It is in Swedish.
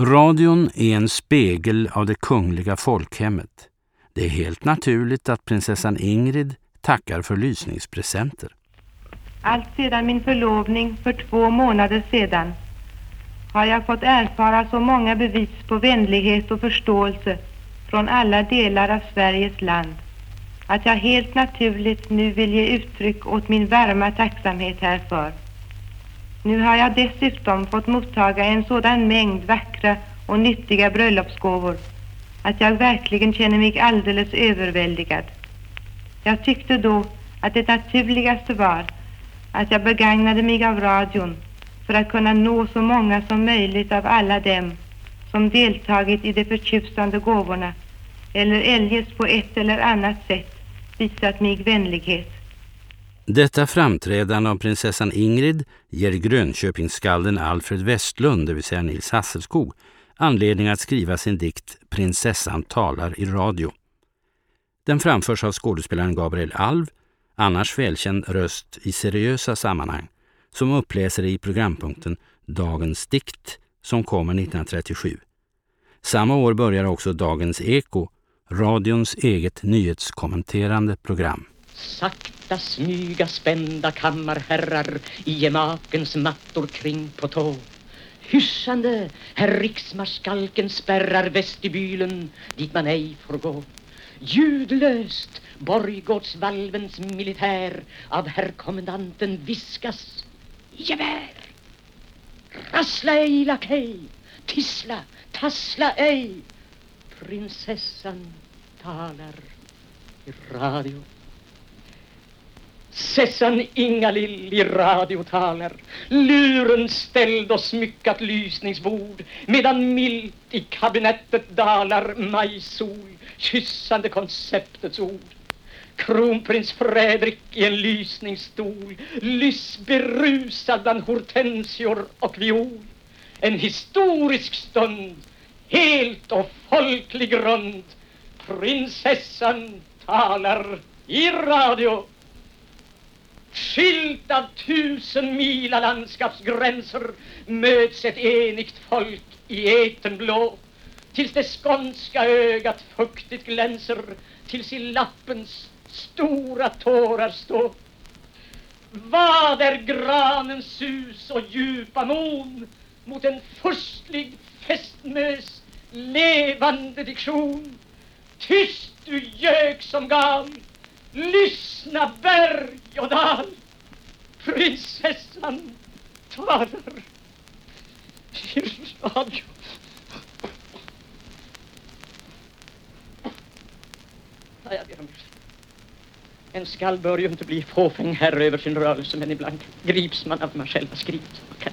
Radion är en spegel av det kungliga folkhemmet. Det är helt naturligt att prinsessan Ingrid tackar för lysningspresenter. Allt sedan min förlovning för två månader sedan har jag fått erfara så många bevis på vänlighet och förståelse från alla delar av Sveriges land att jag helt naturligt nu vill ge uttryck åt min varma tacksamhet härför. Nu har jag dessutom fått mottaga en sådan mängd vackra och nyttiga bröllopsgåvor att jag verkligen känner mig alldeles överväldigad. Jag tyckte då att det naturligaste var att jag begagnade mig av radion för att kunna nå så många som möjligt av alla dem som deltagit i de förtjusande gåvorna eller eljest på ett eller annat sätt visat mig vänlighet. Detta framträdande av prinsessan Ingrid ger Grönköpingsskalden Alfred Westlund, det vill säga Nils Hasselskog, anledning att skriva sin dikt Prinsessan talar i radio. Den framförs av skådespelaren Gabriel Alv, annars välkänd röst i seriösa sammanhang, som uppläser i programpunkten Dagens dikt som kommer 1937. Samma år börjar också Dagens Eko, radions eget nyhetskommenterande program. Sakta smyga spända kammarherrar i gemakens mattor kring på tå. Hyssande herr riksmarskalken spärrar vestibylen dit man ej får gå. Ljudlöst borggårdsvalvens militär av herr kommendanten viskas gevär. Rassla ej lakej, tissla, tassla ej. Prinsessan talar i radio. Sessan Ingalill i radio talar Luren ställd och smyckat lysningsbord. Medan milt i kabinettet dalar majsol Kyssande konceptets ord. Kronprins Fredrik i en lysningsstol Lyss berusad bland hortensior och viol. En historisk stund Helt och folklig grund Prinsessan talar i radio. Skilt av tusen mila landskapsgränser möts ett enigt folk i eten blå tills det skånska ögat fuktigt glänser tills i lappens stora tårar stå. Vad är granens sus och djupa mon mot en furstlig festmös levande diktion? Tyst du gök som gal Lyssna berg och dal. Prinsessan talar i radio. Jag ber om En skall bör ju inte bli fåfäng herre över sin rörelse men ibland grips man av vad man själv har skrivit. Okay.